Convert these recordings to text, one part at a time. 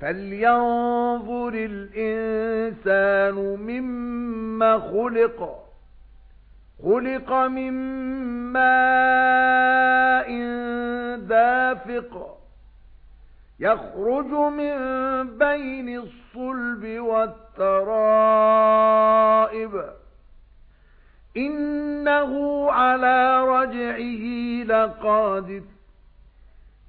فَلْيَنظُرِ الْإِنسَانُ مِمَّ خُلِقَ خُلِقَ مِن مَّاءٍ دَافِقٍ يَخْرُجُ مِن بَيْنِ الصُّلْبِ وَالتَّرَائِبِ إِنَّهُ عَلَى رَجْعِهِ لَقَادِرٌ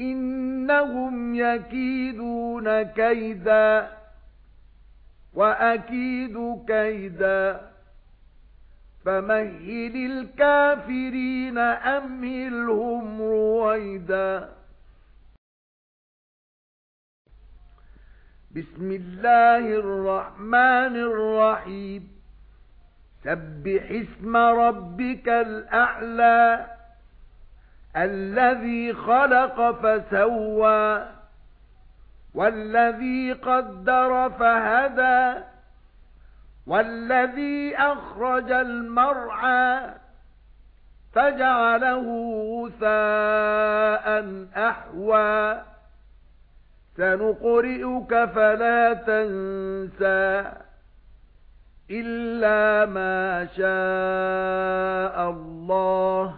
إِنَّهُمْ يَكِيدُونَ كَيْدًا وَأَكِيدُ كَيْدًا فَمَهِّلِ الْكَافِرِينَ أَمْهِلْهُمْ رُوَيْدًا. بِسْمِ اللَّهِ الرَّحْمَنِ الرَّحِيمِ. سَبِّحِ اسْمَ رَبِّكَ الْأَعْلَى. الَّذِي خَلَقَ فَسَوَّى وَالَّذِي قَدَّرَ فَهَدَى وَالَّذِي أَخْرَجَ الْمَرْعَى فَجَعَلَهُ غُثَاءً أَحْوَى. سَنُقْرِئُكَ فَلَا تَنسَى إِلَّا مَا شَاءَ اللَّهُ.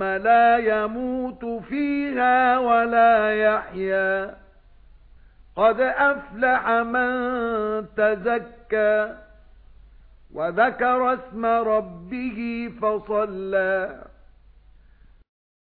ثُمَّ لَا يَمُوتُ فِيهَا وَلَا يَحْيَى قَدْ أَفْلَحَ مَن تَزَكَّى وَذَكَرَ اسْمَ رَبِّهِ فَصَلَّى.